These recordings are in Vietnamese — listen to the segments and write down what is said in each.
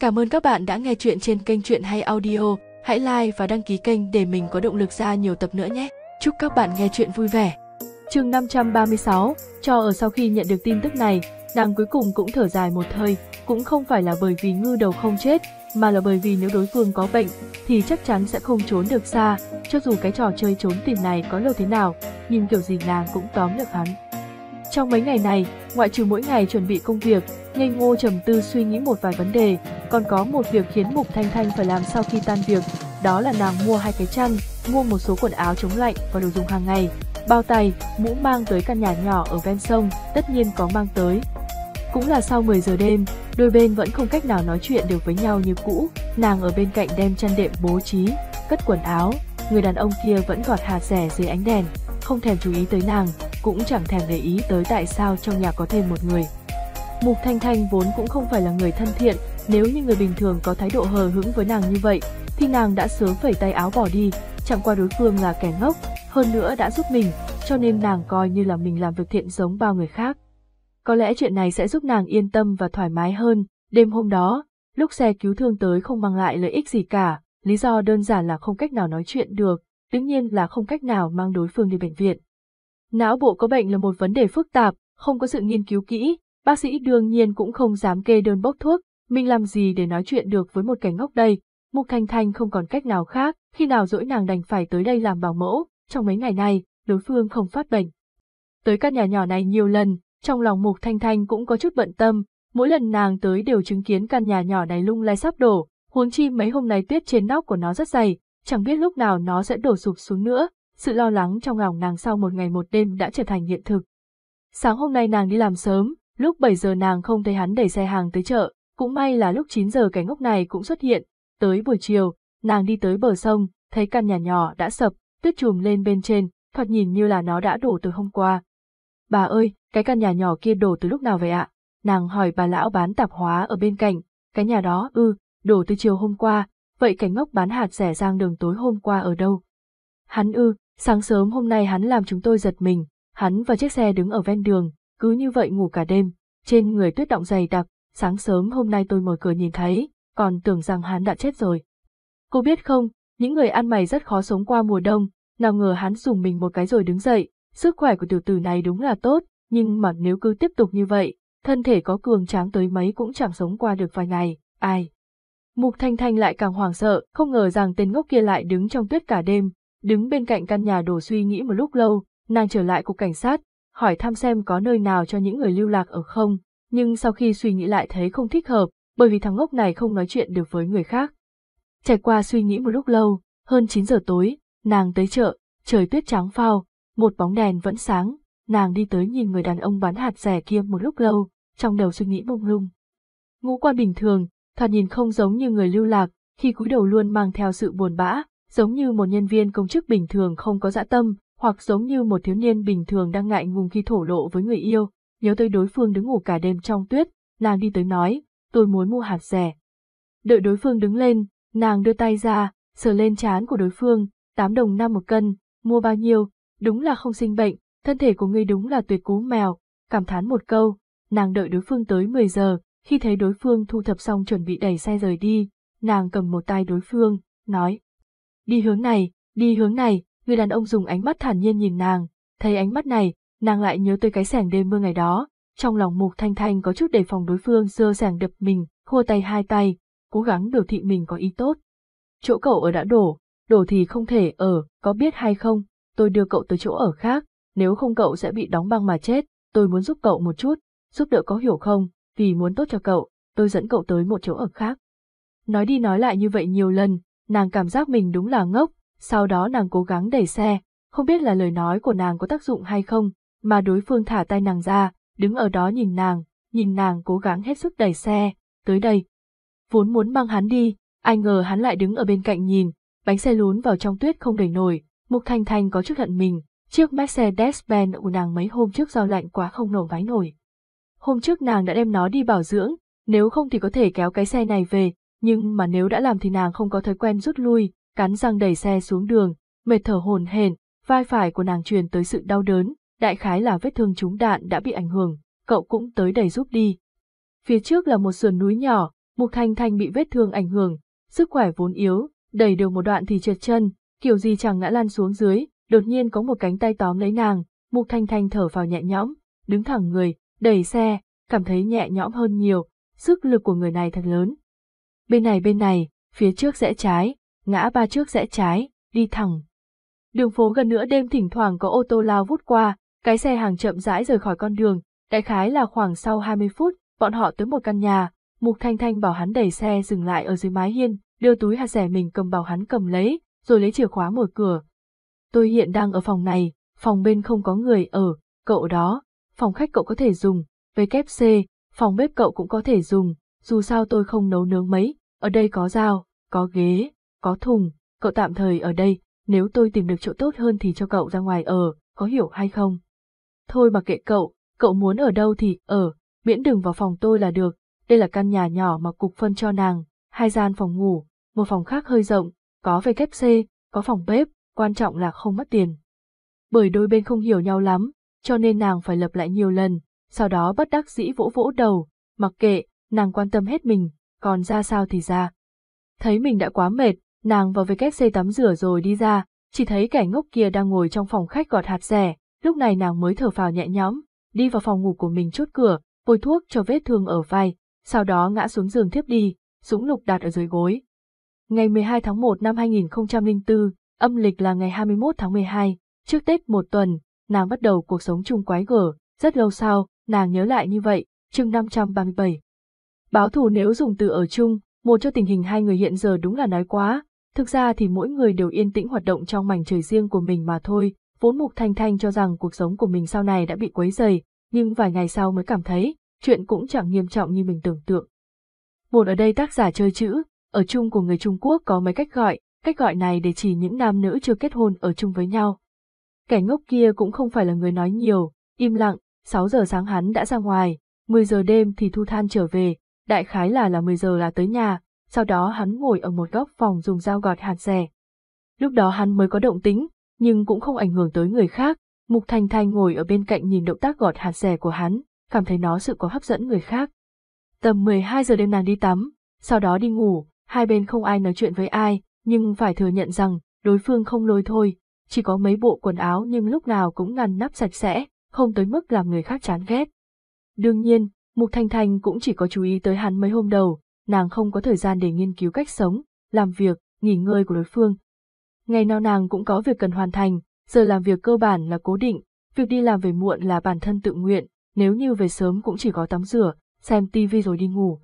Cảm ơn các bạn đã nghe chuyện trên kênh Chuyện Hay Audio. Hãy like và đăng ký kênh để mình có động lực ra nhiều tập nữa nhé. Chúc các bạn nghe chuyện vui vẻ. chương 536, cho ở sau khi nhận được tin tức này, nàng cuối cùng cũng thở dài một hơi, cũng không phải là bởi vì ngư đầu không chết, mà là bởi vì nếu đối phương có bệnh, thì chắc chắn sẽ không trốn được xa, cho dù cái trò chơi trốn tìm này có lâu thế nào, nhưng kiểu gì nàng cũng tóm được hắn. Trong mấy ngày này, ngoại trừ mỗi ngày chuẩn bị công việc, ngây ngô trầm tư suy nghĩ một vài vấn đề, còn có một việc khiến Mục Thanh Thanh phải làm sau khi tan việc, đó là nàng mua hai cái chăn, mua một số quần áo chống lạnh và đồ dùng hàng ngày, bao tay, mũ mang tới căn nhà nhỏ ở ven sông, tất nhiên có mang tới. Cũng là sau 10 giờ đêm, đôi bên vẫn không cách nào nói chuyện được với nhau như cũ, nàng ở bên cạnh đem chăn đệm bố trí, cất quần áo, người đàn ông kia vẫn gọt hạt rẻ dưới ánh đèn, không thèm chú ý tới nàng, cũng chẳng thèm để ý tới tại sao trong nhà có thêm một người. Mục Thanh Thanh vốn cũng không phải là người thân thiện, nếu như người bình thường có thái độ hờ hững với nàng như vậy, thì nàng đã sớm phẩy tay áo bỏ đi, chẳng qua đối phương là kẻ ngốc, hơn nữa đã giúp mình, cho nên nàng coi như là mình làm việc thiện giống bao người khác. Có lẽ chuyện này sẽ giúp nàng yên tâm và thoải mái hơn, đêm hôm đó, lúc xe cứu thương tới không mang lại lợi ích gì cả, lý do đơn giản là không cách nào nói chuyện được, đương nhiên là không cách nào mang đối phương đi bệnh viện. Não bộ có bệnh là một vấn đề phức tạp, không có sự nghiên cứu kỹ, bác sĩ đương nhiên cũng không dám kê đơn bốc thuốc, mình làm gì để nói chuyện được với một kẻ ngốc đây. Mục Thanh Thanh không còn cách nào khác, khi nào dỗi nàng đành phải tới đây làm bảo mẫu, trong mấy ngày này, đối phương không phát bệnh. Tới căn nhà nhỏ này nhiều lần, trong lòng Mục Thanh Thanh cũng có chút bận tâm, mỗi lần nàng tới đều chứng kiến căn nhà nhỏ này lung lay sắp đổ, huống chi mấy hôm nay tuyết trên nóc của nó rất dày, chẳng biết lúc nào nó sẽ đổ sụp xuống nữa, sự lo lắng trong lòng nàng sau một ngày một đêm đã trở thành hiện thực. Sáng hôm nay nàng đi làm sớm, lúc 7 giờ nàng không thấy hắn đẩy xe hàng tới chợ, cũng may là lúc 9 giờ cái ngốc này cũng xuất hiện, tới buổi chiều, nàng đi tới bờ sông, thấy căn nhà nhỏ đã sập, tuyết trùm lên bên trên, thoạt nhìn như là nó đã đổ từ hôm qua. Bà ơi, cái căn nhà nhỏ kia đổ từ lúc nào vậy ạ? Nàng hỏi bà lão bán tạp hóa ở bên cạnh, cái nhà đó, ư, đổ từ chiều hôm qua, vậy cảnh ngốc bán hạt rẻ giang đường tối hôm qua ở đâu? Hắn ư, sáng sớm hôm nay hắn làm chúng tôi giật mình, hắn và chiếc xe đứng ở ven đường, cứ như vậy ngủ cả đêm, trên người tuyết động dày đặc, sáng sớm hôm nay tôi mở cửa nhìn thấy, còn tưởng rằng hắn đã chết rồi. Cô biết không, những người ăn mày rất khó sống qua mùa đông, nào ngờ hắn dùng mình một cái rồi đứng dậy, sức khỏe của tiểu tử này đúng là tốt, nhưng mà nếu cứ tiếp tục như vậy, thân thể có cường tráng tới mấy cũng chẳng sống qua được vài ngày, ai. Mục Thanh Thanh lại càng hoảng sợ, không ngờ rằng tên ngốc kia lại đứng trong tuyết cả đêm, đứng bên cạnh căn nhà đổ suy nghĩ một lúc lâu, nàng trở lại cục cảnh sát, hỏi thăm xem có nơi nào cho những người lưu lạc ở không, nhưng sau khi suy nghĩ lại thấy không thích hợp, bởi vì thằng ngốc này không nói chuyện được với người khác. Trải qua suy nghĩ một lúc lâu, hơn 9 giờ tối, nàng tới chợ, trời tuyết trắng phao, một bóng đèn vẫn sáng, nàng đi tới nhìn người đàn ông bán hạt rẻ kia một lúc lâu, trong đầu suy nghĩ mông lung. Ngũ quan bình thường, thoạt nhìn không giống như người lưu lạc, khi cúi đầu luôn mang theo sự buồn bã, giống như một nhân viên công chức bình thường không có dã tâm, hoặc giống như một thiếu niên bình thường đang ngại ngùng khi thổ lộ với người yêu, nhớ tới đối phương đứng ngủ cả đêm trong tuyết, nàng đi tới nói, tôi muốn mua hạt rẻ. Đợi đối phương đứng lên, nàng đưa tay ra, sờ lên trán của đối phương, 8 đồng năm một cân, mua bao nhiêu, đúng là không sinh bệnh, thân thể của ngươi đúng là tuyệt cú mèo, cảm thán một câu, nàng đợi đối phương tới 10 giờ, khi thấy đối phương thu thập xong chuẩn bị đẩy xe rời đi, nàng cầm một tay đối phương, nói, Đi hướng này, đi hướng này, người đàn ông dùng ánh mắt thản nhiên nhìn nàng, thấy ánh mắt này, nàng lại nhớ tới cái sẻng đêm mưa ngày đó, trong lòng mục thanh thanh có chút đề phòng đối phương dơ sẻng đập mình, khua tay hai tay, cố gắng biểu thị mình có ý tốt. Chỗ cậu ở đã đổ, đổ thì không thể ở, có biết hay không, tôi đưa cậu tới chỗ ở khác, nếu không cậu sẽ bị đóng băng mà chết, tôi muốn giúp cậu một chút, giúp đỡ có hiểu không, vì muốn tốt cho cậu, tôi dẫn cậu tới một chỗ ở khác. Nói đi nói lại như vậy nhiều lần, nàng cảm giác mình đúng là ngốc, sau đó nàng cố gắng đẩy xe, không biết là lời nói của nàng có tác dụng hay không, mà đối phương thả tay nàng ra, đứng ở đó nhìn nàng, nhìn nàng cố gắng hết sức đẩy xe, tới đây. Vốn muốn mang hắn đi, ai ngờ hắn lại đứng ở bên cạnh nhìn, bánh xe lún vào trong tuyết không đẩy nổi, Mục Thanh Thanh có chút hận mình, chiếc Mercedes-Benz của nàng mấy hôm trước do lạnh quá không nổ váy nổi. Hôm trước nàng đã đem nó đi bảo dưỡng, nếu không thì có thể kéo cái xe này về, nhưng mà nếu đã làm thì nàng không có thói quen rút lui, cắn răng đẩy xe xuống đường, mệt thở hồn hển, vai phải của nàng truyền tới sự đau đớn, đại khái là vết thương trúng đạn đã bị ảnh hưởng, cậu cũng tới đẩy giúp đi. Phía trước là một sườn núi nhỏ, Mục Thanh Thanh bị vết thương ảnh hưởng, sức khỏe vốn yếu, đẩy được một đoạn thì trượt chân, kiểu gì chẳng ngã lăn xuống dưới, đột nhiên có một cánh tay tóm lấy nàng, Mục Thanh Thanh thở vào nhẹ nhõm, đứng thẳng người, đẩy xe, cảm thấy nhẹ nhõm hơn nhiều, sức lực của người này thật lớn. Bên này bên này, phía trước rẽ trái, ngã ba trước rẽ trái, đi thẳng. Đường phố gần nửa đêm thỉnh thoảng có ô tô lao vút qua, cái xe hàng chậm rãi rời khỏi con đường, đại khái là khoảng sau 20 phút, bọn họ tới một căn nhà, Mục Thanh Thanh bảo hắn đẩy xe dừng lại ở dưới mái hiên, đưa túi hạt rẻ mình cầm bảo hắn cầm lấy, rồi lấy chìa khóa mở cửa. Tôi hiện đang ở phòng này, phòng bên không có người ở, cậu đó, phòng khách cậu có thể dùng, WC, phòng bếp cậu cũng có thể dùng, dù sao tôi không nấu nướng mấy, ở đây có dao, có ghế, có thùng, cậu tạm thời ở đây, nếu tôi tìm được chỗ tốt hơn thì cho cậu ra ngoài ở, có hiểu hay không? Thôi mà kệ cậu, cậu muốn ở đâu thì ở, miễn đừng vào phòng tôi là được, đây là căn nhà nhỏ mà cục phân cho nàng, hai gian phòng ngủ, một phòng khác hơi rộng, có WC, có phòng bếp, quan trọng là không mất tiền. Bởi đôi bên không hiểu nhau lắm, cho nên nàng phải lập lại nhiều lần, sau đó bất đắc dĩ vỗ vỗ đầu, mặc kệ, nàng quan tâm hết mình, còn ra sao thì ra. Thấy mình đã quá mệt, nàng vào WC tắm rửa rồi đi ra, chỉ thấy kẻ ngốc kia đang ngồi trong phòng khách gọt hạt rẻ, lúc này nàng mới thở phào nhẹ nhõm, đi vào phòng ngủ của mình chốt cửa, bôi thuốc cho vết thương ở vai, sau đó ngã xuống giường thiếp đi, súng lục đặt ở dưới gối. Ngày 12 tháng 1 năm 2004, âm lịch là ngày 21 tháng 12, trước Tết một tuần, nàng bắt đầu cuộc sống chung quái gở, rất lâu sau, nàng nhớ lại như vậy, chương 537. Báo thù nếu dùng từ ở chung, một cho tình hình hai người hiện giờ đúng là nói quá, thực ra thì mỗi người đều yên tĩnh hoạt động trong mảnh trời riêng của mình mà thôi, vốn Mục Thanh Thanh cho rằng cuộc sống của mình sau này đã bị quấy dày, nhưng vài ngày sau mới cảm thấy, chuyện cũng chẳng nghiêm trọng như mình tưởng tượng. Một ở đây tác giả chơi chữ, ở chung của người Trung Quốc có mấy cách gọi, cách gọi này để chỉ những nam nữ chưa kết hôn ở chung với nhau. Kẻ ngốc kia cũng không phải là người nói nhiều, im lặng, 6 giờ sáng hắn đã ra ngoài, 10 giờ đêm thì thu than trở về, đại khái là là 10 giờ là tới nhà, sau đó hắn ngồi ở một góc phòng dùng dao gọt hạt rẻ. Lúc đó hắn mới có động tính, nhưng cũng không ảnh hưởng tới người khác, Mục Thanh Thanh ngồi ở bên cạnh nhìn động tác gọt hạt rẻ của hắn, cảm thấy nó sự có hấp dẫn người khác. Tầm 12 giờ đêm nàng đi tắm, sau đó đi ngủ, hai bên không ai nói chuyện với ai, nhưng phải thừa nhận rằng, đối phương không lôi thôi, chỉ có mấy bộ quần áo nhưng lúc nào cũng ngăn nắp sạch sẽ, không tới mức làm người khác chán ghét. Đương nhiên, Mục Thanh Thanh cũng chỉ có chú ý tới hắn mấy hôm đầu, nàng không có thời gian để nghiên cứu cách sống, làm việc, nghỉ ngơi của đối phương. Ngày nào nàng cũng có việc cần hoàn thành, giờ làm việc cơ bản là cố định, việc đi làm về muộn là bản thân tự nguyện, nếu như về sớm cũng chỉ có tắm rửa, xem tivi rồi đi ngủ.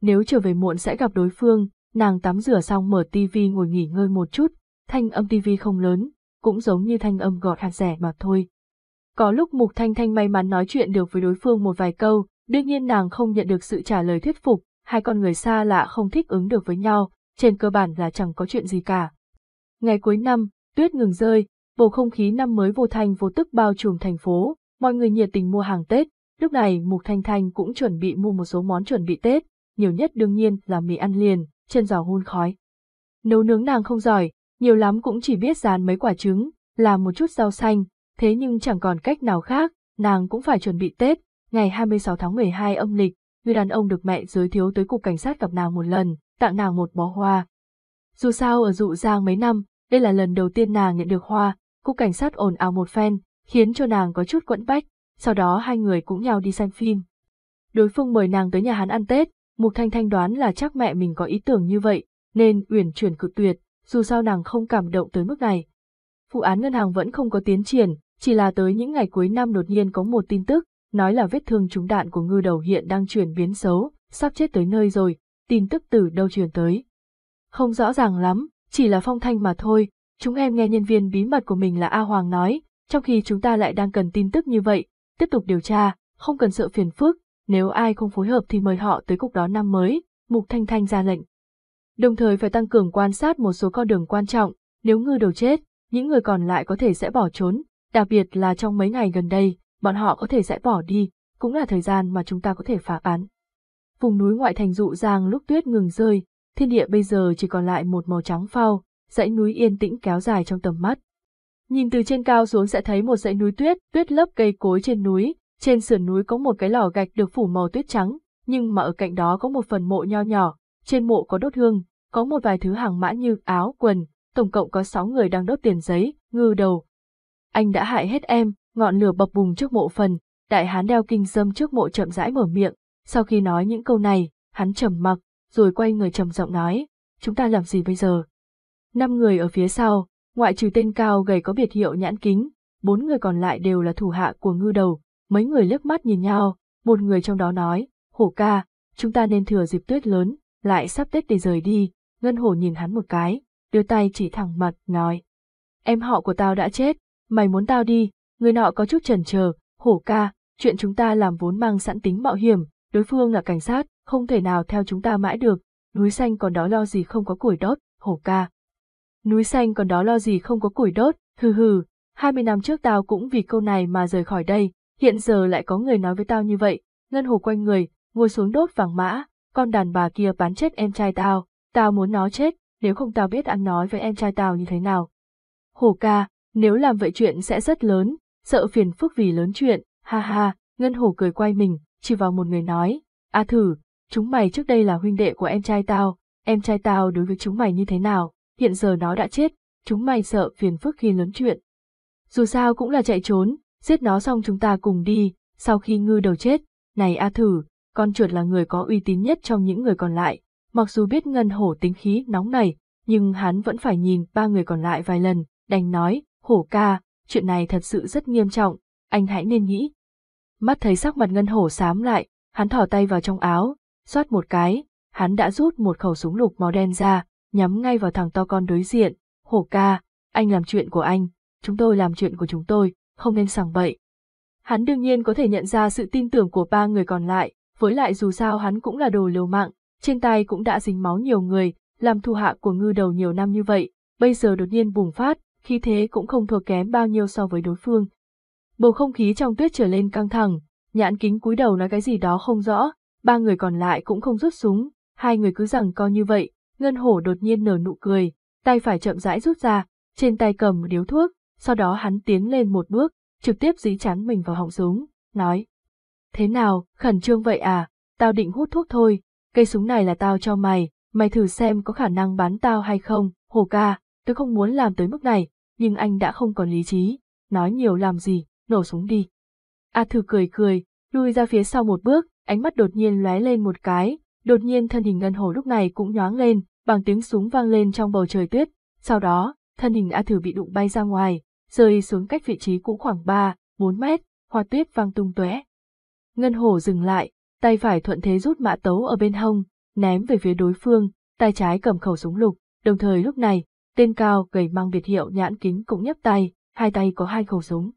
Nếu trở về muộn sẽ gặp đối phương, nàng tắm rửa xong mở tivi ngồi nghỉ ngơi một chút, thanh âm tivi không lớn, cũng giống như thanh âm gọt hạt rẻ mà thôi. Có lúc Mục Thanh Thanh may mắn nói chuyện được với đối phương một vài câu, đương nhiên nàng không nhận được sự trả lời thuyết phục, hai con người xa lạ không thích ứng được với nhau, trên cơ bản là chẳng có chuyện gì cả. Ngày cuối năm, tuyết ngừng rơi, bầu không khí năm mới vô thanh vô tức bao trùm thành phố, mọi người nhiệt tình mua hàng Tết, lúc này Mục Thanh Thanh cũng chuẩn bị mua một số món chuẩn bị Tết, nhiều nhất đương nhiên là mì ăn liền, chân giò hun khói. Nấu nướng nàng không giỏi, nhiều lắm cũng chỉ biết dán mấy quả trứng, làm một chút rau xanh, thế nhưng chẳng còn cách nào khác, nàng cũng phải chuẩn bị Tết, ngày 26 tháng 12 âm lịch, người đàn ông được mẹ giới thiệu tới cục cảnh sát gặp nàng một lần, tặng nàng một bó hoa. Dù sao ở dụ giang mấy năm, đây là lần đầu tiên nàng nhận được hoa, cục cảnh sát ồn ào một phen, khiến cho nàng có chút quẫn bách, sau đó hai người cũng nhau đi xem phim. Đối phương mời nàng tới nhà hắn ăn Tết, Mục Thanh Thanh đoán là chắc mẹ mình có ý tưởng như vậy, nên uyển chuyển cự tuyệt, dù sao nàng không cảm động tới mức này. Vụ án ngân hàng vẫn không có tiến triển, chỉ là tới những ngày cuối năm đột nhiên có một tin tức, nói là vết thương trúng đạn của ngư đầu hiện đang chuyển biến xấu, sắp chết tới nơi rồi, tin tức từ đâu truyền tới. Không rõ ràng lắm, chỉ là phong thanh mà thôi, chúng em nghe nhân viên bí mật của mình là A Hoàng nói, trong khi chúng ta lại đang cần tin tức như vậy, tiếp tục điều tra, không cần sợ phiền phức, nếu ai không phối hợp thì mời họ tới cục đó năm mới, Mục Thanh Thanh ra lệnh. Đồng thời phải tăng cường quan sát một số con đường quan trọng, nếu ngư đầu chết, những người còn lại có thể sẽ bỏ trốn, đặc biệt là trong mấy ngày gần đây, bọn họ có thể sẽ bỏ đi, cũng là thời gian mà chúng ta có thể phá án. Vùng núi ngoại thành dụ giang lúc tuyết ngừng rơi, thiên địa bây giờ chỉ còn lại một màu trắng phao, dãy núi yên tĩnh kéo dài trong tầm mắt. Nhìn từ trên cao xuống sẽ thấy một dãy núi tuyết, tuyết lấp cây cối trên núi, trên sườn núi có một cái lò gạch được phủ màu tuyết trắng, nhưng mà ở cạnh đó có một phần mộ nho nhỏ, trên mộ có đốt hương, có một vài thứ hàng mã như áo, quần, tổng cộng có 6 người đang đốt tiền giấy, ngư đầu. Anh đã hại hết em, ngọn lửa bập bùng trước mộ phần, đại hán đeo kinh dâm trước mộ chậm rãi mở miệng, sau khi nói những câu này, hắn trầm mặc, rồi quay người trầm giọng nói, chúng ta làm gì bây giờ? Năm người ở phía sau, ngoại trừ tên cao gầy có biệt hiệu nhãn kính, bốn người còn lại đều là thủ hạ của ngư đầu, mấy người liếc mắt nhìn nhau, một người trong đó nói, hổ ca, chúng ta nên thừa dịp tuyết lớn, lại sắp Tết để rời đi, ngân hổ nhìn hắn một cái, đưa tay chỉ thẳng mặt, nói. Em họ của tao đã chết, mày muốn tao đi, người nọ có chút chần chờ, hổ ca, chuyện chúng ta làm vốn mang sẵn tính mạo hiểm, đối phương là cảnh sát, không thể nào theo chúng ta mãi được, núi xanh còn đó lo gì không có củi đốt, hổ ca. Núi xanh còn đó lo gì không có củi đốt, hừ hừ, 20 năm trước tao cũng vì câu này mà rời khỏi đây, hiện giờ lại có người nói với tao như vậy, ngân hồ quanh người, ngồi xuống đốt vàng mã, con đàn bà kia bán chết em trai tao, tao muốn nó chết, nếu không tao biết ăn nói với em trai tao như thế nào. Hổ ca, nếu làm vậy chuyện sẽ rất lớn, sợ phiền phức vì lớn chuyện, ha ha, ngân hồ cười quay mình, chỉ vào một người nói, a thử, chúng mày trước đây là huynh đệ của em trai tao, em trai tao đối với chúng mày như thế nào, hiện giờ nó đã chết, chúng mày sợ phiền phức khi lớn chuyện. Dù sao cũng là chạy trốn, giết nó xong chúng ta cùng đi, sau khi ngư đầu chết, này A Thử, con chuột là người có uy tín nhất trong những người còn lại, mặc dù biết ngân hổ tính khí nóng này, nhưng hắn vẫn phải nhìn ba người còn lại vài lần, đành nói, hổ ca, chuyện này thật sự rất nghiêm trọng, anh hãy nên nghĩ. Mắt thấy sắc mặt ngân hổ xám lại, hắn thỏ tay vào trong áo, xoát một cái, hắn đã rút một khẩu súng lục màu đen ra, nhắm ngay vào thằng to con đối diện, hổ ca, anh làm chuyện của anh, chúng tôi làm chuyện của chúng tôi, không nên sằng bậy. Hắn đương nhiên có thể nhận ra sự tin tưởng của ba người còn lại, với lại dù sao hắn cũng là đồ liều mạng, trên tay cũng đã dính máu nhiều người, làm thu hạ của ngư đầu nhiều năm như vậy, bây giờ đột nhiên bùng phát, khi thế cũng không thua kém bao nhiêu so với đối phương. Bầu không khí trong tuyết trở lên căng thẳng, nhãn kính cúi đầu nói cái gì đó không rõ, ba người còn lại cũng không rút súng, hai người cứ rằng co như vậy, ngân hổ đột nhiên nở nụ cười, tay phải chậm rãi rút ra, trên tay cầm một điếu thuốc, sau đó hắn tiến lên một bước, trực tiếp dí chắn mình vào họng súng, nói. Thế nào, khẩn trương vậy à, tao định hút thuốc thôi, cây súng này là tao cho mày, mày thử xem có khả năng bắn tao hay không, hồ ca, tôi không muốn làm tới mức này, nhưng anh đã không còn lý trí, nói nhiều làm gì, nổ súng đi. A thử cười cười, lui ra phía sau một bước, ánh mắt đột nhiên lóe lên một cái, đột nhiên thân hình ngân hồ lúc này cũng nhoáng lên, bằng tiếng súng vang lên trong bầu trời tuyết, sau đó, thân hình A thử bị đụng bay ra ngoài, rơi xuống cách vị trí cũ khoảng 3, 4 mét, hoa tuyết vang tung tóe. Ngân hổ dừng lại, tay phải thuận thế rút mã tấu ở bên hông, ném về phía đối phương, tay trái cầm khẩu súng lục, đồng thời lúc này, tên cao gầy mang biệt hiệu nhãn kính cũng nhấp tay, hai tay có hai khẩu súng.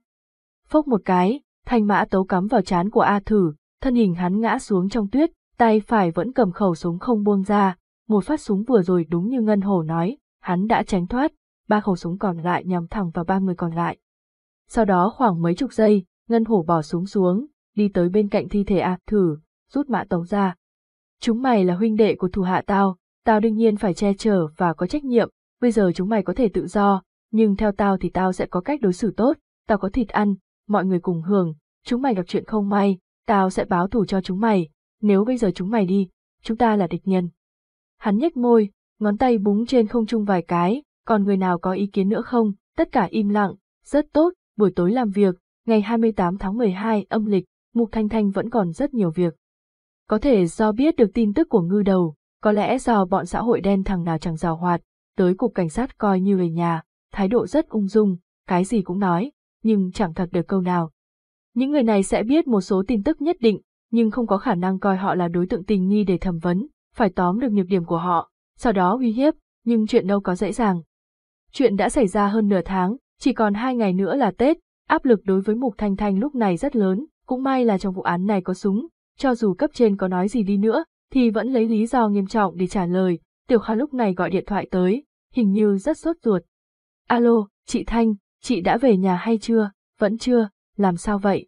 Phốc một cái, thanh mã tấu cắm vào chán của A thử, thân hình hắn ngã xuống trong tuyết, tay phải vẫn cầm khẩu súng không buông ra, một phát súng vừa rồi đúng như Ngân Hổ nói, hắn đã tránh thoát, ba khẩu súng còn lại nhắm thẳng vào ba người còn lại. Sau đó khoảng mấy chục giây, Ngân Hổ bỏ súng xuống, đi tới bên cạnh thi thể A thử, rút mã tấu ra. Chúng mày là huynh đệ của thủ hạ tao, tao đương nhiên phải che chở và có trách nhiệm, bây giờ chúng mày có thể tự do, nhưng theo tao thì tao sẽ có cách đối xử tốt, tao có thịt ăn, mọi người cùng hưởng, chúng mày gặp chuyện không may, tao sẽ báo thù cho chúng mày, nếu bây giờ chúng mày đi, chúng ta là địch nhân. Hắn nhếch môi, ngón tay búng trên không trung vài cái, còn người nào có ý kiến nữa không, tất cả im lặng, rất tốt, buổi tối làm việc, ngày 28 tháng 12 âm lịch, Mục Thanh Thanh vẫn còn rất nhiều việc. Có thể do biết được tin tức của ngư đầu, có lẽ do bọn xã hội đen thằng nào chẳng rào hoạt, tới cục cảnh sát coi như về nhà, thái độ rất ung dung, cái gì cũng nói, nhưng chẳng thật được câu nào. Những người này sẽ biết một số tin tức nhất định, nhưng không có khả năng coi họ là đối tượng tình nghi để thẩm vấn, phải tóm được nhược điểm của họ, sau đó uy hiếp, nhưng chuyện đâu có dễ dàng. Chuyện đã xảy ra hơn nửa tháng, chỉ còn hai ngày nữa là Tết, áp lực đối với Mục Thanh Thanh lúc này rất lớn, cũng may là trong vụ án này có súng, cho dù cấp trên có nói gì đi nữa, thì vẫn lấy lý do nghiêm trọng để trả lời, Tiểu Kha lúc này gọi điện thoại tới, hình như rất sốt ruột. Alo, chị Thanh, chị đã về nhà hay chưa? Vẫn chưa, làm sao vậy?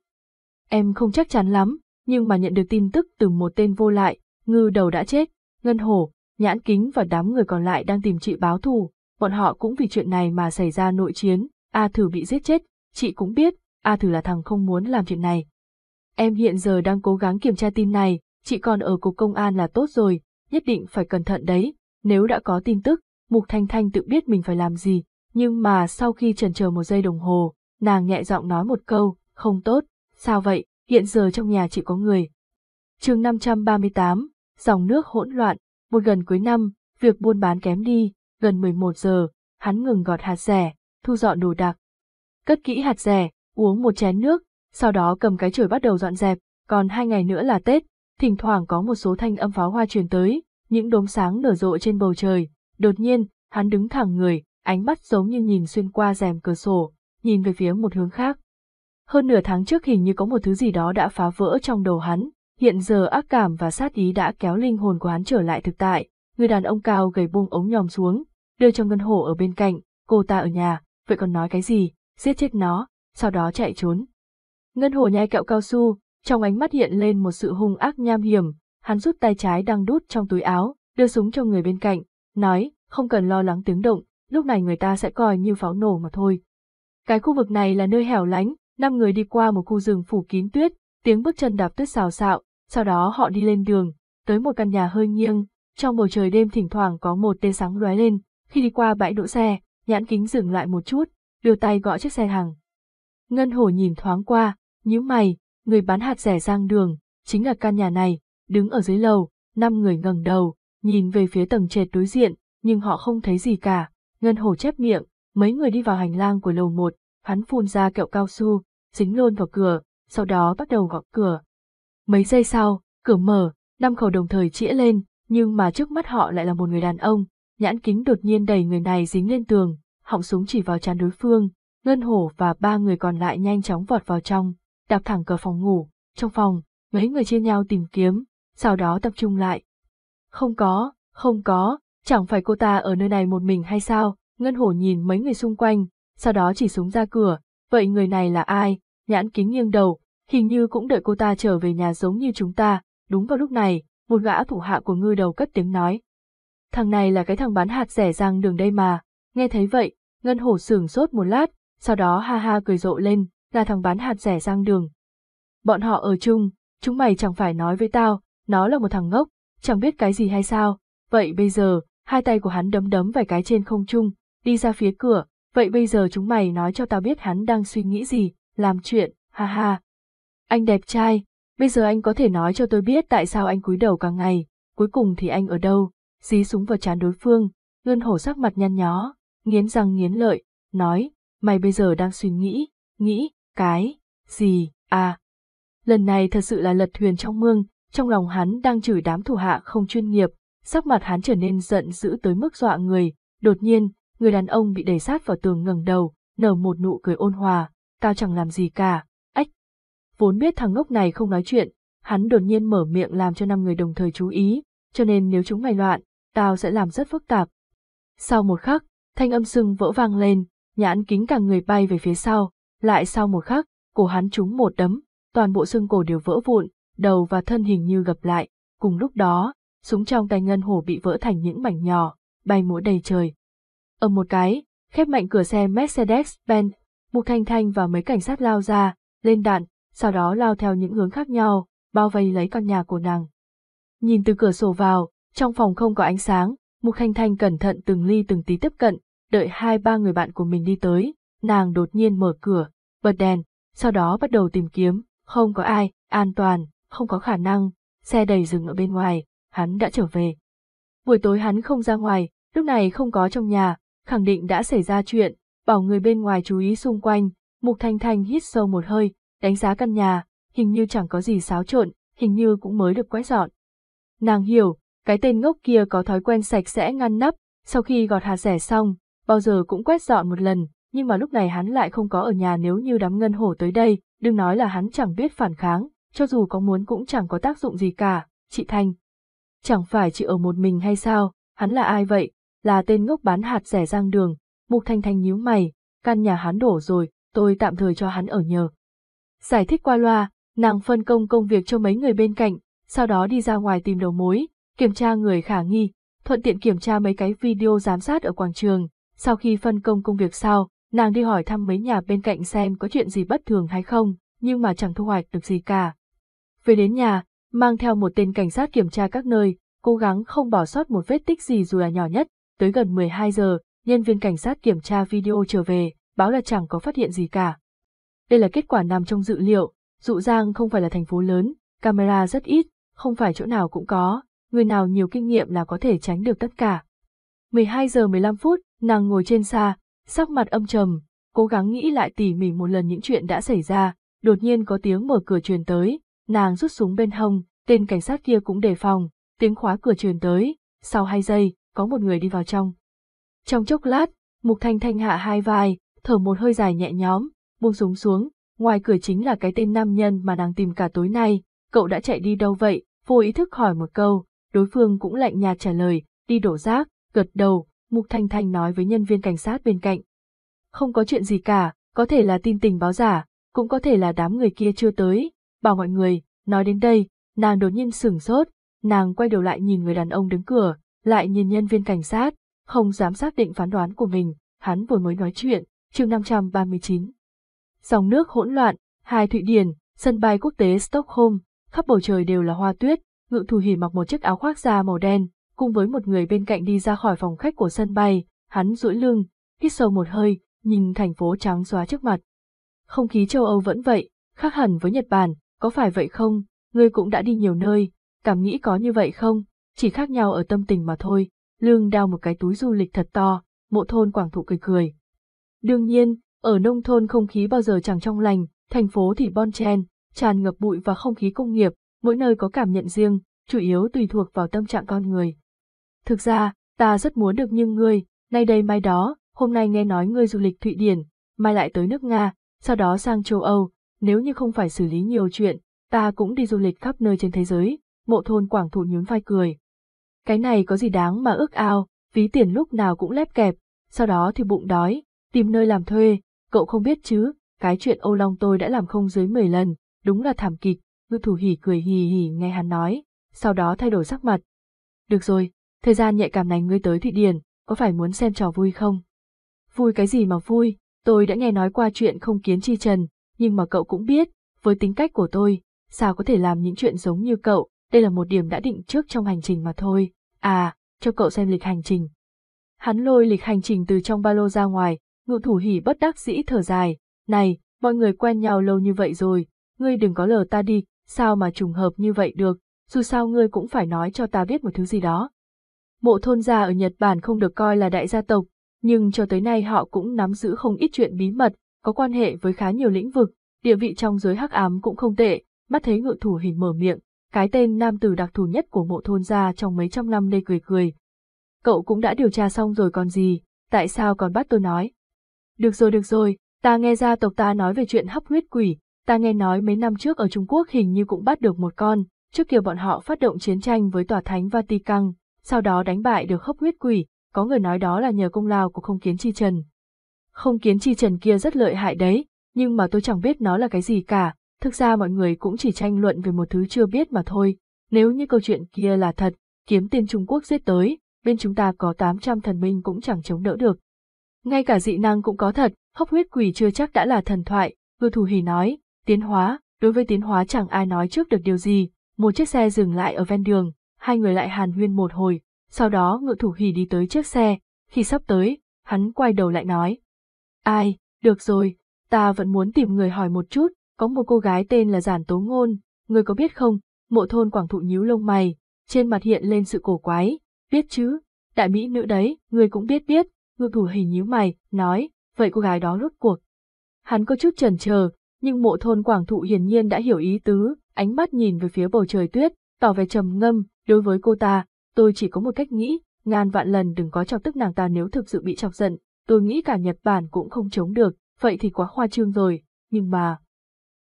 Em không chắc chắn lắm, nhưng mà nhận được tin tức từ một tên vô lại, ngư đầu đã chết, ngân hổ, nhãn kính và đám người còn lại đang tìm chị báo thù, bọn họ cũng vì chuyện này mà xảy ra nội chiến, A Thử bị giết chết, chị cũng biết, A Thử là thằng không muốn làm chuyện này. Em hiện giờ đang cố gắng kiểm tra tin này, chị còn ở cục công an là tốt rồi, nhất định phải cẩn thận đấy, nếu đã có tin tức, Mục Thanh Thanh tự biết mình phải làm gì, nhưng mà sau khi trần chờ một giây đồng hồ, nàng nhẹ giọng nói một câu, không tốt, sao vậy, hiện giờ trong nhà chỉ có người. chương 538, dòng nước hỗn loạn, một gần cuối năm, việc buôn bán kém đi, gần 11 giờ, hắn ngừng gọt hạt rẻ, thu dọn đồ đạc. Cất kỹ hạt rẻ, uống một chén nước, sau đó cầm cái chổi bắt đầu dọn dẹp, còn hai ngày nữa là Tết, thỉnh thoảng có một số thanh âm pháo hoa truyền tới, những đốm sáng nở rộ trên bầu trời. Đột nhiên, hắn đứng thẳng người, ánh mắt giống như nhìn xuyên qua rèm cửa sổ, nhìn về phía một hướng khác. Hơn nửa tháng trước hình như có một thứ gì đó đã phá vỡ trong đầu hắn, hiện giờ ác cảm và sát ý đã kéo linh hồn của hắn trở lại thực tại. Người đàn ông cao gầy buông ống nhòm xuống, đưa cho Ngân Hổ ở bên cạnh, cô ta ở nhà, vậy còn nói cái gì, giết chết nó, sau đó chạy trốn. Ngân Hổ nhai kẹo cao su, trong ánh mắt hiện lên một sự hung ác nham hiểm, hắn rút tay trái đang đút trong túi áo, đưa súng cho người bên cạnh, nói, không cần lo lắng tiếng động, lúc này người ta sẽ coi như pháo nổ mà thôi. Cái khu vực này là nơi hẻo lánh, năm người đi qua một khu rừng phủ kín tuyết, tiếng bước chân đạp tuyết xào xạo, sau đó họ đi lên đường, tới một căn nhà hơi nghiêng, trong bầu trời đêm thỉnh thoảng có một tia sáng lóe lên, khi đi qua bãi đỗ xe, nhãn kính dừng lại một chút, đưa tay gõ chiếc xe hàng. Ngân hổ nhìn thoáng qua, nhíu mày, người bán hạt rẻ sang đường, chính là căn nhà này, đứng ở dưới lầu, năm người ngẩng đầu, nhìn về phía tầng trệt đối diện, nhưng họ không thấy gì cả. Ngân hổ chép miệng, mấy người đi vào hành lang của lầu một, hắn phun ra kẹo cao su, dính luôn vào cửa, sau đó bắt đầu gõ cửa. Mấy giây sau, cửa mở, năm khẩu đồng thời chĩa lên, nhưng mà trước mắt họ lại là một người đàn ông, nhãn kính đột nhiên đẩy người này dính lên tường, họng súng chỉ vào trán đối phương, Ngân Hổ và ba người còn lại nhanh chóng vọt vào trong, đạp thẳng cửa phòng ngủ, trong phòng, mấy người chia nhau tìm kiếm, sau đó tập trung lại. Không có, không có, chẳng phải cô ta ở nơi này một mình hay sao, Ngân Hổ nhìn mấy người xung quanh, sau đó chỉ súng ra cửa, vậy người này là ai, nhãn kính nghiêng đầu, hình như cũng đợi cô ta trở về nhà giống như chúng ta, đúng vào lúc này, một gã thủ hạ của ngư đầu cất tiếng nói. Thằng này là cái thằng bán hạt rẻ răng đường đây mà, nghe thấy vậy, Ngân Hổ sửng sốt một lát, sau đó ha ha cười rộ lên, là thằng bán hạt rẻ răng đường. Bọn họ ở chung, chúng mày chẳng phải nói với tao, nó là một thằng ngốc, chẳng biết cái gì hay sao, vậy bây giờ, hai tay của hắn đấm đấm vài cái trên không trung, đi ra phía cửa, vậy bây giờ chúng mày nói cho tao biết hắn đang suy nghĩ gì, làm chuyện, ha ha. Anh đẹp trai, bây giờ anh có thể nói cho tôi biết tại sao anh cúi đầu cả ngày, cuối cùng thì anh ở đâu, dí súng vào chán đối phương, ngân hổ sắc mặt nhăn nhó, nghiến răng nghiến lợi, nói, mày bây giờ đang suy nghĩ, nghĩ, cái, gì, à. Lần này thật sự là lật thuyền trong mương, trong lòng hắn đang chửi đám thủ hạ không chuyên nghiệp, sắc mặt hắn trở nên giận dữ tới mức dọa người, đột nhiên, người đàn ông bị đẩy sát vào tường ngẩng đầu, nở một nụ cười ôn hòa, tao chẳng làm gì cả, ách. Vốn biết thằng ngốc này không nói chuyện, hắn đột nhiên mở miệng làm cho năm người đồng thời chú ý, cho nên nếu chúng mày loạn, tao sẽ làm rất phức tạp. Sau một khắc, thanh âm sưng vỡ vang lên, nhãn kính cả người bay về phía sau, lại sau một khắc, cổ hắn trúng một đấm, toàn bộ xương cổ đều vỡ vụn, đầu và thân hình như gập lại, cùng lúc đó, súng trong tay ngân hổ bị vỡ thành những mảnh nhỏ, bay múa đầy trời. Ở một cái, khép mạnh cửa xe Mercedes-Benz, Mục Thanh Thanh và mấy cảnh sát lao ra, lên đạn, sau đó lao theo những hướng khác nhau, bao vây lấy căn nhà của nàng. Nhìn từ cửa sổ vào, trong phòng không có ánh sáng, Mục Thanh Thanh cẩn thận từng ly từng tí tiếp cận, đợi hai ba người bạn của mình đi tới, nàng đột nhiên mở cửa, bật đèn, sau đó bắt đầu tìm kiếm, không có ai, an toàn, không có khả năng, xe đầy dừng ở bên ngoài, hắn đã trở về. Buổi tối hắn không ra ngoài, lúc này không có trong nhà, khẳng định đã xảy ra chuyện, bảo người bên ngoài chú ý xung quanh, Mục Thanh Thanh hít sâu một hơi, đánh giá căn nhà, hình như chẳng có gì xáo trộn, hình như cũng mới được quét dọn. Nàng hiểu, cái tên ngốc kia có thói quen sạch sẽ ngăn nắp, sau khi gọt hạt rẻ xong, bao giờ cũng quét dọn một lần, nhưng mà lúc này hắn lại không có ở nhà nếu như đám ngân hổ tới đây, đừng nói là hắn chẳng biết phản kháng, cho dù có muốn cũng chẳng có tác dụng gì cả, chị Thanh. Chẳng phải chị ở một mình hay sao, hắn là ai vậy, là tên ngốc bán hạt rẻ giang đường, Mục Thanh Thanh nhíu mày, căn nhà hắn đổ rồi, tôi tạm thời cho hắn ở nhờ. Giải thích qua loa, nàng phân công công việc cho mấy người bên cạnh, sau đó đi ra ngoài tìm đầu mối, kiểm tra người khả nghi, thuận tiện kiểm tra mấy cái video giám sát ở quảng trường. Sau khi phân công công việc sau, nàng đi hỏi thăm mấy nhà bên cạnh xem có chuyện gì bất thường hay không, nhưng mà chẳng thu hoạch được gì cả. Về đến nhà, mang theo một tên cảnh sát kiểm tra các nơi, cố gắng không bỏ sót một vết tích gì dù là nhỏ nhất. Tới gần 12 giờ, nhân viên cảnh sát kiểm tra video trở về, báo là chẳng có phát hiện gì cả. Đây là kết quả nằm trong dự liệu, Dụ Giang không phải là thành phố lớn, camera rất ít, không phải chỗ nào cũng có, người nào nhiều kinh nghiệm là có thể tránh được tất cả. 12 giờ 15 phút, nàng ngồi trên xa, sắc mặt âm trầm, cố gắng nghĩ lại tỉ mỉ một lần những chuyện đã xảy ra, đột nhiên có tiếng mở cửa truyền tới, nàng rút súng bên hông, tên cảnh sát kia cũng đề phòng, tiếng khóa cửa truyền tới, sau hai giây, có một người đi vào trong. Trong chốc lát, Mục Thanh Thanh hạ hai vai, thở một hơi dài nhẹ nhõm, buông súng xuống, ngoài cửa chính là cái tên nam nhân mà nàng tìm cả tối nay, cậu đã chạy đi đâu vậy, vô ý thức hỏi một câu, đối phương cũng lạnh nhạt trả lời, đi đổ rác, gật đầu, Mục Thanh Thanh nói với nhân viên cảnh sát bên cạnh. Không có chuyện gì cả, có thể là tin tình báo giả, cũng có thể là đám người kia chưa tới, bảo mọi người, nói đến đây, nàng đột nhiên sửng sốt, nàng quay đầu lại nhìn người đàn ông đứng cửa, lại nhìn nhân viên cảnh sát, không dám xác định phán đoán của mình, hắn vừa mới nói chuyện, chương 539. Dòng nước hỗn loạn, hai Thụy Điển, sân bay quốc tế Stockholm, khắp bầu trời đều là hoa tuyết, ngự thủ hỉ mặc một chiếc áo khoác da màu đen, cùng với một người bên cạnh đi ra khỏi phòng khách của sân bay, hắn duỗi lưng, hít sâu một hơi, nhìn thành phố trắng xóa trước mặt. Không khí châu Âu vẫn vậy, khác hẳn với Nhật Bản, có phải vậy không? Ngươi cũng đã đi nhiều nơi, cảm nghĩ có như vậy không? Chỉ khác nhau ở tâm tình mà thôi. Lương đao một cái túi du lịch thật to, mộ thôn quảng thụ cười cười. Đương nhiên, ở nông thôn không khí bao giờ chẳng trong lành, thành phố thì bon chen, tràn ngập bụi và không khí công nghiệp, mỗi nơi có cảm nhận riêng, chủ yếu tùy thuộc vào tâm trạng con người. Thực ra, ta rất muốn được như ngươi, nay đây mai đó, hôm nay nghe nói ngươi du lịch Thụy Điển, mai lại tới nước Nga, sau đó sang châu Âu, nếu như không phải xử lý nhiều chuyện, ta cũng đi du lịch khắp nơi trên thế giới, mộ thôn quảng thụ nhún vai cười. Cái này có gì đáng mà ước ao, ví tiền lúc nào cũng lép kẹp, sau đó thì bụng đói, tìm nơi làm thuê, cậu không biết chứ, cái chuyện Âu Long tôi đã làm không dưới 10 lần, đúng là thảm kịch, ngư thủ hỉ cười hì hì nghe hắn nói, sau đó thay đổi sắc mặt. Được rồi, thời gian nhạy cảm này ngươi tới Thụy Điển, có phải muốn xem trò vui không? Vui cái gì mà vui, tôi đã nghe nói qua chuyện không kiến chi trần, nhưng mà cậu cũng biết, với tính cách của tôi, sao có thể làm những chuyện giống như cậu, đây là một điểm đã định trước trong hành trình mà thôi. À, cho cậu xem lịch hành trình. Hắn lôi lịch hành trình từ trong ba lô ra ngoài, ngự thủ hỉ bất đắc dĩ thở dài. Này, mọi người quen nhau lâu như vậy rồi, ngươi đừng có lờ ta đi, sao mà trùng hợp như vậy được, dù sao ngươi cũng phải nói cho ta biết một thứ gì đó. Mộ thôn gia ở Nhật Bản không được coi là đại gia tộc, nhưng cho tới nay họ cũng nắm giữ không ít chuyện bí mật, có quan hệ với khá nhiều lĩnh vực, địa vị trong giới hắc ám cũng không tệ, mắt thấy ngự thủ hình mở miệng, cái tên nam tử đặc thù nhất của mộ thôn gia trong mấy trăm năm nay cười cười. Cậu cũng đã điều tra xong rồi còn gì, tại sao còn bắt tôi nói? Được rồi được rồi, ta nghe gia tộc ta nói về chuyện hấp huyết quỷ, ta nghe nói mấy năm trước ở Trung Quốc hình như cũng bắt được một con, trước kia bọn họ phát động chiến tranh với tòa thánh Vatican, sau đó đánh bại được hấp huyết quỷ, có người nói đó là nhờ công lao của không kiến chi trần. Không kiến chi trần kia rất lợi hại đấy, nhưng mà tôi chẳng biết nó là cái gì cả, thực ra mọi người cũng chỉ tranh luận về một thứ chưa biết mà thôi. Nếu như câu chuyện kia là thật, kiếm tiên Trung Quốc giết tới, bên chúng ta có 800 thần minh cũng chẳng chống đỡ được. Ngay cả dị năng cũng có thật, hốc huyết quỷ chưa chắc đã là thần thoại, ngư thủ hỉ nói, tiến hóa, đối với tiến hóa chẳng ai nói trước được điều gì, một chiếc xe dừng lại ở ven đường, hai người lại hàn huyên một hồi, sau đó ngự thủ hỉ đi tới chiếc xe, khi sắp tới, hắn quay đầu lại nói. Ai, được rồi, ta vẫn muốn tìm người hỏi một chút, có một cô gái tên là Giản Tố Ngôn, người có biết không? Mộ thôn quảng thụ nhíu lông mày, trên mặt hiện lên sự cổ quái, biết chứ, đại mỹ nữ đấy, người cũng biết biết, ngự thủ hình nhíu mày, nói, vậy cô gái đó rốt cuộc. Hắn có chút chần chờ, nhưng mộ thôn quảng thụ hiển nhiên đã hiểu ý tứ, ánh mắt nhìn về phía bầu trời tuyết, tỏ vẻ trầm ngâm, đối với cô ta, tôi chỉ có một cách nghĩ, ngàn vạn lần đừng có chọc tức nàng ta nếu thực sự bị chọc giận, tôi nghĩ cả Nhật Bản cũng không chống được, vậy thì quá khoa trương rồi, nhưng mà...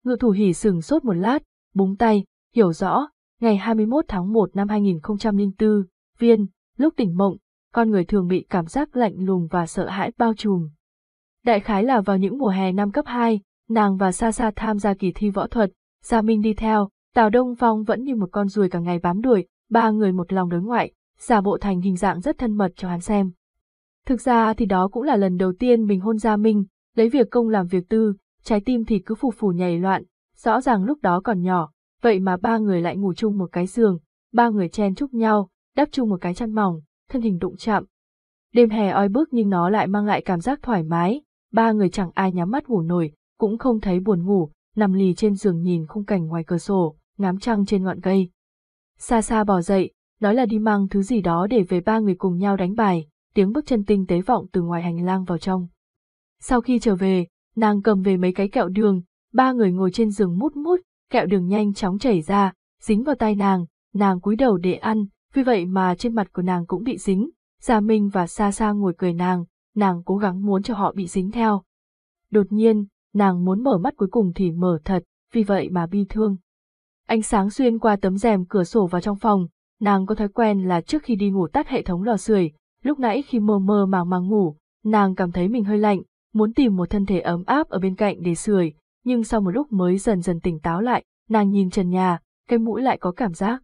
Ngự thủ hỉ sừng sốt một lát, búng tay, hiểu rõ, ngày 21 tháng 1 năm 2004, viên, lúc tỉnh mộng, con người thường bị cảm giác lạnh lùng và sợ hãi bao trùm. Đại khái là vào những mùa hè năm cấp 2, nàng và Sa Sa tham gia kỳ thi võ thuật, Gia Minh đi theo, Tào Đông Phong vẫn như một con ruồi cả ngày bám đuổi, ba người một lòng đối ngoại, giả bộ thành hình dạng rất thân mật cho hắn xem. Thực ra thì đó cũng là lần đầu tiên mình hôn Gia Minh, lấy việc công làm việc tư, trái tim thì cứ phù phù nhảy loạn, rõ ràng lúc đó còn nhỏ, vậy mà ba người lại ngủ chung một cái giường, ba người chen chúc nhau, đắp chung một cái chăn mỏng, thân hình đụng chạm. Đêm hè oi bức nhưng nó lại mang lại cảm giác thoải mái, ba người chẳng ai nhắm mắt ngủ nổi, cũng không thấy buồn ngủ, nằm lì trên giường nhìn khung cảnh ngoài cửa sổ, ngắm trăng trên ngọn cây. Xa xa bò dậy, nói là đi mang thứ gì đó để về ba người cùng nhau đánh bài, tiếng bước chân tinh tế vọng từ ngoài hành lang vào trong. Sau khi trở về, nàng cầm về mấy cái kẹo đường, ba người ngồi trên giường mút mút, kẹo đường nhanh chóng chảy ra, dính vào tay nàng, nàng cúi đầu để ăn, vì vậy mà trên mặt của nàng cũng bị dính. Gia Minh và Sa Sa ngồi cười nàng, nàng cố gắng muốn cho họ bị dính theo. Đột nhiên, nàng muốn mở mắt cuối cùng thì mở thật, vì vậy mà bi thương. Ánh sáng xuyên qua tấm rèm cửa sổ vào trong phòng, nàng có thói quen là trước khi đi ngủ tắt hệ thống lò sưởi, lúc nãy khi mơ mơ màng màng ngủ, nàng cảm thấy mình hơi lạnh, muốn tìm một thân thể ấm áp ở bên cạnh để sưởi, nhưng sau một lúc mới dần dần tỉnh táo lại, nàng nhìn trần nhà, cái mũi lại có cảm giác.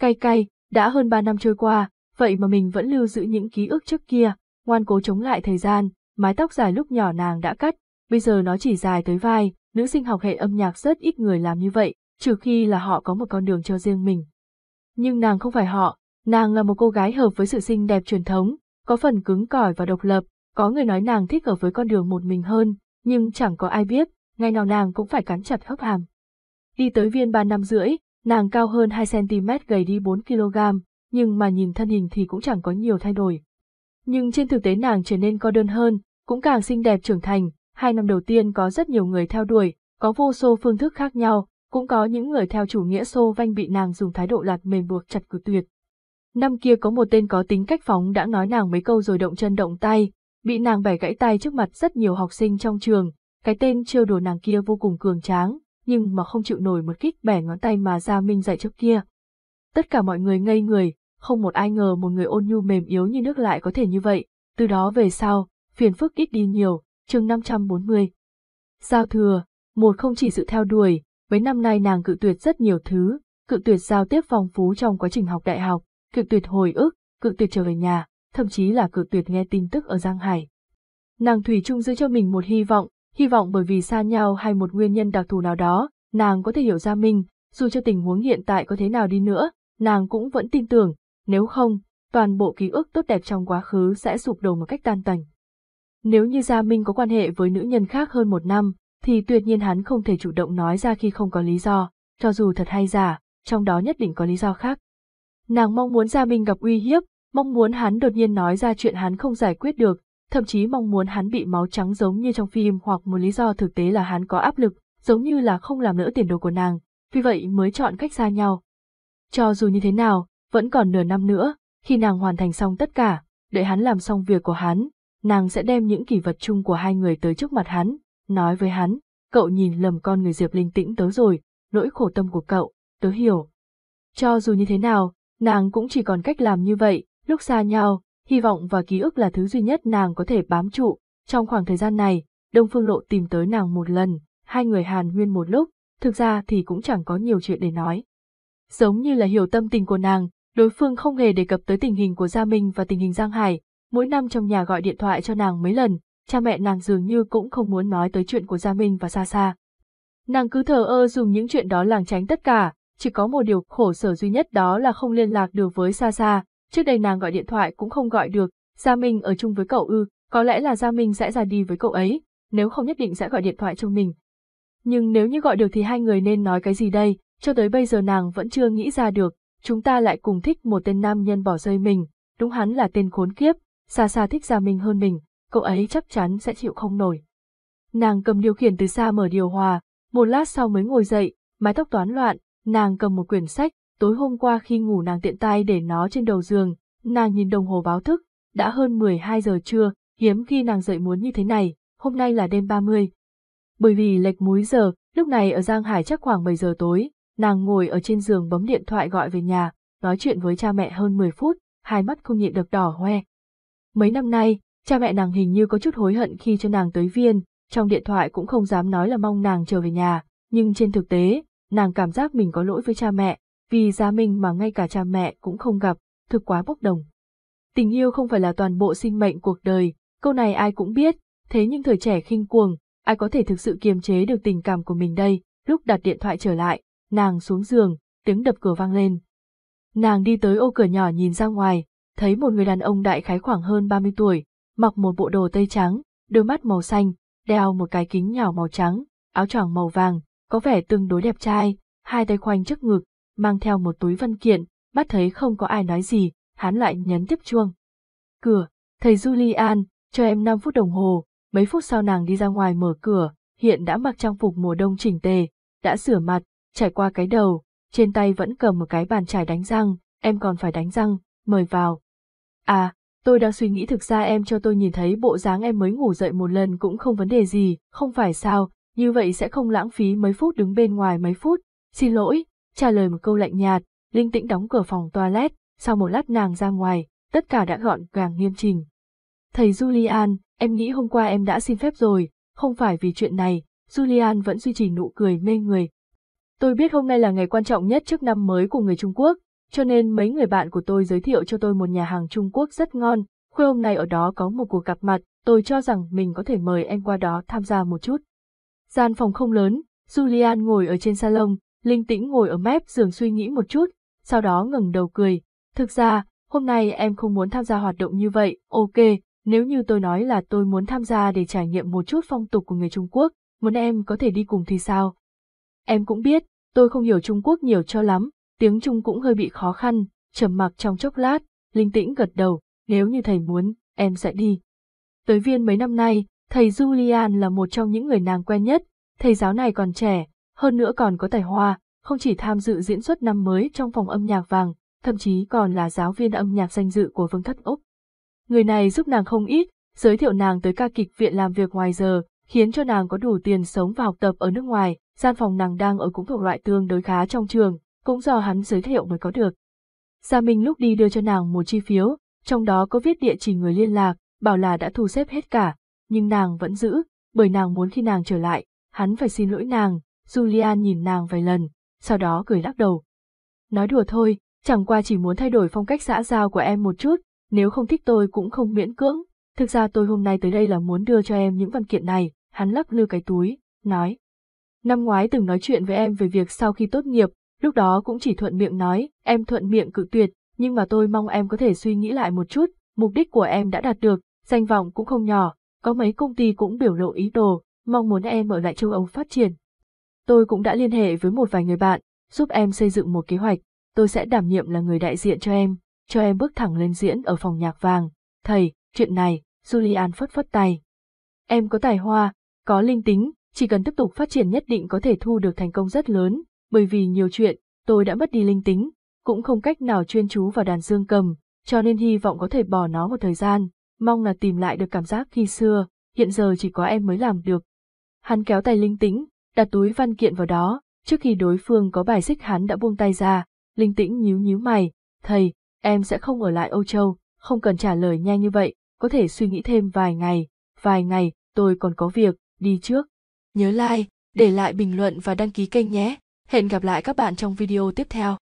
Cay cay, đã hơn ba năm trôi qua, vậy mà mình vẫn lưu giữ những ký ức trước kia, ngoan cố chống lại thời gian, mái tóc dài lúc nhỏ nàng đã cắt, bây giờ nó chỉ dài tới vai, nữ sinh học hệ âm nhạc rất ít người làm như vậy, trừ khi là họ có một con đường cho riêng mình. Nhưng nàng không phải họ, nàng là một cô gái hợp với sự xinh đẹp truyền thống, có phần cứng cỏi và độc lập, có người nói nàng thích ở với con đường một mình hơn, nhưng chẳng có ai biết, ngày nào nàng cũng phải cắn chặt hấp hàm. Đi tới viên ba năm rưỡi, nàng cao hơn 2cm gầy đi 4kg, nhưng mà nhìn thân hình thì cũng chẳng có nhiều thay đổi. Nhưng trên thực tế nàng trở nên co đơn hơn, cũng càng xinh đẹp trưởng thành, hai năm đầu tiên có rất nhiều người theo đuổi, có vô số phương thức khác nhau, cũng có những người theo chủ nghĩa xô vanh bị nàng dùng thái độ lạt mềm buộc chặt cử tuyệt. Năm kia có một tên có tính cách phóng đã nói nàng mấy câu rồi động chân động tay, bị nàng bẻ gãy tay trước mặt rất nhiều học sinh trong trường, cái tên trêu đùa nàng kia vô cùng cường tráng, nhưng mà không chịu nổi một kích bẻ ngón tay mà Gia Minh dạy trước kia. Tất cả mọi người ngây người, không một ai ngờ một người ôn nhu mềm yếu như nước lại có thể như vậy, từ đó về sau, phiền phức ít đi nhiều, chương 540. Giao thừa, một không chỉ sự theo đuổi, mấy năm nay nàng cự tuyệt rất nhiều thứ, cự tuyệt giao tiếp phong phú trong quá trình học đại học, cự tuyệt hồi ức, cự tuyệt trở về nhà, thậm chí là cự tuyệt nghe tin tức ở Giang Hải. Nàng Thủy Trung giữ cho mình một hy vọng, hy vọng bởi vì xa nhau hay một nguyên nhân đặc thù nào đó, nàng có thể hiểu ra mình, dù cho tình huống hiện tại có thế nào đi nữa, nàng cũng vẫn tin tưởng, nếu không, toàn bộ ký ức tốt đẹp trong quá khứ sẽ sụp đổ một cách tan tành. Nếu như Gia Minh có quan hệ với nữ nhân khác hơn một năm, thì tuyệt nhiên hắn không thể chủ động nói ra khi không có lý do, cho dù thật hay giả, trong đó nhất định có lý do khác. Nàng mong muốn Gia Minh gặp uy hiếp, mong muốn hắn đột nhiên nói ra chuyện hắn không giải quyết được, thậm chí mong muốn hắn bị máu trắng giống như trong phim hoặc một lý do thực tế là hắn có áp lực, giống như là không làm nữa tiền đồ của nàng, vì vậy mới chọn cách xa nhau. Cho dù như thế nào, vẫn còn nửa năm nữa, khi nàng hoàn thành xong tất cả, đợi hắn làm xong việc của hắn, nàng sẽ đem những kỷ vật chung của hai người tới trước mặt hắn, nói với hắn, cậu nhìn lầm con người Diệp Linh tĩnh tớ rồi, nỗi khổ tâm của cậu, tớ hiểu. Cho dù như thế nào, nàng cũng chỉ còn cách làm như vậy, lúc xa nhau, hy vọng và ký ức là thứ duy nhất nàng có thể bám trụ. Trong khoảng thời gian này, Đông Phương Lộ tìm tới nàng một lần, hai người hàn huyên một lúc, thực ra thì cũng chẳng có nhiều chuyện để nói. Giống như là hiểu tâm tình của nàng, đối phương không hề đề cập tới tình hình của Gia Minh và tình hình Giang Hải, mỗi năm trong nhà gọi điện thoại cho nàng mấy lần, cha mẹ nàng dường như cũng không muốn nói tới chuyện của Gia Minh và Sa Sa. Nàng cứ thờ ơ dùng những chuyện đó làng tránh tất cả, chỉ có một điều khổ sở duy nhất đó là không liên lạc được với Sa Sa, trước đây nàng gọi điện thoại cũng không gọi được, Gia Minh ở chung với cậu ư, có lẽ là Gia Minh sẽ ra đi với cậu ấy, nếu không nhất định sẽ gọi điện thoại cho mình. Nhưng nếu như gọi được thì hai người nên nói cái gì đây, cho tới bây giờ nàng vẫn chưa nghĩ ra được, chúng ta lại cùng thích một tên nam nhân bỏ rơi mình, đúng hắn là tên khốn kiếp, xa xa thích Gia Minh hơn mình, cậu ấy chắc chắn sẽ chịu không nổi. Nàng cầm điều khiển từ xa mở điều hòa, một lát sau mới ngồi dậy, mái tóc toán loạn, nàng cầm một quyển sách, tối hôm qua khi ngủ nàng tiện tay để nó trên đầu giường, nàng nhìn đồng hồ báo thức, đã hơn 12 giờ trưa, hiếm khi nàng dậy muốn như thế này, hôm nay là đêm 30. Bởi vì lệch múi giờ, lúc này ở Giang Hải chắc khoảng 7 giờ tối, nàng ngồi ở trên giường bấm điện thoại gọi về nhà, nói chuyện với cha mẹ hơn 10 phút, hai mắt không nhịn được đỏ hoe. Mấy năm nay, cha mẹ nàng hình như có chút hối hận khi cho nàng tới viên, trong điện thoại cũng không dám nói là mong nàng trở về nhà, nhưng trên thực tế, nàng cảm giác mình có lỗi với cha mẹ, vì Gia Minh mà ngay cả cha mẹ cũng không gặp, thực quá bốc đồng. Tình yêu không phải là toàn bộ sinh mệnh cuộc đời, câu này ai cũng biết, thế nhưng thời trẻ khinh cuồng, ai có thể thực sự kiềm chế được tình cảm của mình đây, lúc đặt điện thoại trở lại, nàng xuống giường, tiếng đập cửa vang lên. Nàng đi tới ô cửa nhỏ nhìn ra ngoài, thấy một người đàn ông đại khái khoảng hơn 30 tuổi, mặc một bộ đồ tây trắng, đôi mắt màu xanh, đeo một cái kính nhỏ màu trắng, áo choàng màu vàng, có vẻ tương đối đẹp trai, hai tay khoanh trước ngực, mang theo một túi văn kiện, bắt thấy không có ai nói gì, hắn lại nhấn tiếp chuông. Cửa, thầy Julian, cho em 5 phút đồng hồ, mấy phút sau nàng đi ra ngoài mở cửa, hiện đã mặc trang phục mùa đông chỉnh tề, đã rửa mặt, trải qua cái đầu, trên tay vẫn cầm một cái bàn chải đánh răng, em còn phải đánh răng, mời vào. À, tôi đang suy nghĩ thực ra em cho tôi nhìn thấy bộ dáng em mới ngủ dậy một lần cũng không vấn đề gì, không phải sao, như vậy sẽ không lãng phí mấy phút đứng bên ngoài mấy phút, xin lỗi, trả lời một câu lạnh nhạt, linh tĩnh đóng cửa phòng toilet, sau một lát nàng ra ngoài, tất cả đã gọn gàng nghiêm trình. Thầy Julian, em nghĩ hôm qua em đã xin phép rồi, không phải vì chuyện này, Julian vẫn duy trì nụ cười mê người. Tôi biết hôm nay là ngày quan trọng nhất trước năm mới của người Trung Quốc, cho nên mấy người bạn của tôi giới thiệu cho tôi một nhà hàng Trung Quốc rất ngon, khuya hôm nay ở đó có một cuộc gặp mặt, tôi cho rằng mình có thể mời em qua đó tham gia một chút. Gian phòng không lớn, Julian ngồi ở trên salon, linh tĩnh ngồi ở mép giường suy nghĩ một chút, sau đó ngẩng đầu cười. Thực ra, hôm nay em không muốn tham gia hoạt động như vậy, ok, nếu như tôi nói là tôi muốn tham gia để trải nghiệm một chút phong tục của người Trung Quốc, muốn em có thể đi cùng thì sao? Em cũng biết, tôi không hiểu Trung Quốc nhiều cho lắm, tiếng Trung cũng hơi bị khó khăn, trầm mặc trong chốc lát, linh tĩnh gật đầu, nếu như thầy muốn, em sẽ đi. Tới viên mấy năm nay, thầy Julian là một trong những người nàng quen nhất, thầy giáo này còn trẻ, hơn nữa còn có tài hoa, không chỉ tham dự diễn xuất năm mới trong phòng âm nhạc vàng, thậm chí còn là giáo viên âm nhạc danh dự của Vương Thất Úc. Người này giúp nàng không ít, giới thiệu nàng tới ca kịch viện làm việc ngoài giờ, khiến cho nàng có đủ tiền sống và học tập ở nước ngoài, gian phòng nàng đang ở cũng thuộc loại tương đối khá trong trường, cũng do hắn giới thiệu mới có được. Gia Minh lúc đi đưa cho nàng một chi phiếu, trong đó có viết địa chỉ người liên lạc, bảo là đã thu xếp hết cả, nhưng nàng vẫn giữ, bởi nàng muốn khi nàng trở lại, hắn phải xin lỗi nàng, Julian nhìn nàng vài lần, sau đó cười lắc đầu. Nói đùa thôi, chẳng qua chỉ muốn thay đổi phong cách xã giao của em một chút, nếu không thích tôi cũng không miễn cưỡng, thực ra tôi hôm nay tới đây là muốn đưa cho em những văn kiện này, hắn lắc lư cái túi, nói. Năm ngoái từng nói chuyện với em về việc sau khi tốt nghiệp, lúc đó cũng chỉ thuận miệng nói, em thuận miệng cự tuyệt, nhưng mà tôi mong em có thể suy nghĩ lại một chút, mục đích của em đã đạt được, danh vọng cũng không nhỏ, có mấy công ty cũng biểu lộ ý đồ, mong muốn em ở lại châu Âu phát triển. Tôi cũng đã liên hệ với một vài người bạn, giúp em xây dựng một kế hoạch, tôi sẽ đảm nhiệm là người đại diện cho em, cho em bước thẳng lên diễn ở phòng nhạc vàng. Thầy, chuyện này, Julian phất phất tay. Em có tài hoa, có linh tính, chỉ cần tiếp tục phát triển nhất định có thể thu được thành công rất lớn, bởi vì nhiều chuyện, tôi đã mất đi linh tính, cũng không cách nào chuyên chú vào đàn dương cầm, cho nên hy vọng có thể bỏ nó một thời gian, mong là tìm lại được cảm giác khi xưa, hiện giờ chỉ có em mới làm được. Hắn kéo tay linh tĩnh, đặt túi văn kiện vào đó, trước khi đối phương có bài xích hắn đã buông tay ra, linh tĩnh nhíu nhíu mày, thầy, em sẽ không ở lại Âu Châu, không cần trả lời nhanh như vậy, có thể suy nghĩ thêm vài ngày, vài ngày, tôi còn có việc, đi trước. Nhớ like, để lại bình luận và đăng ký kênh nhé. Hẹn gặp lại các bạn trong video tiếp theo.